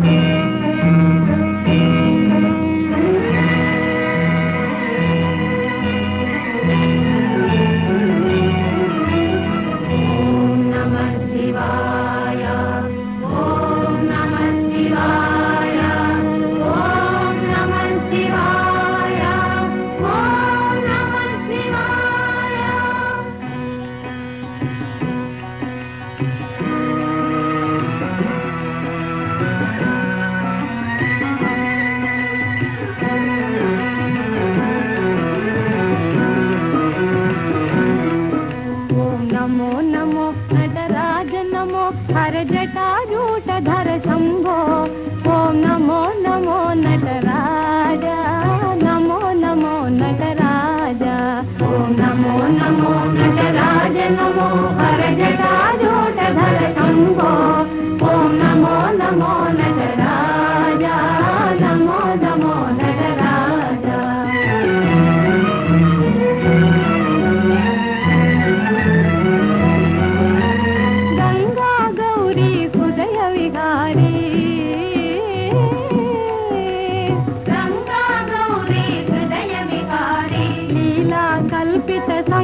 ॐ नमः शिवा ॐ नम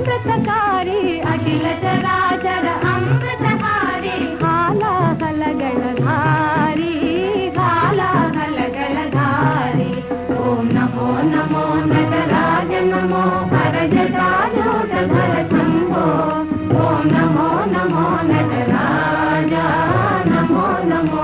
अमृतकारी अखिल चराचर अमृतकारी काला कलगणधारी काला कलगणधारी ओम नमो नमो नटराज नमो भरज राजोद भर शंभो ओम नमो नमो नटराज नमो नमो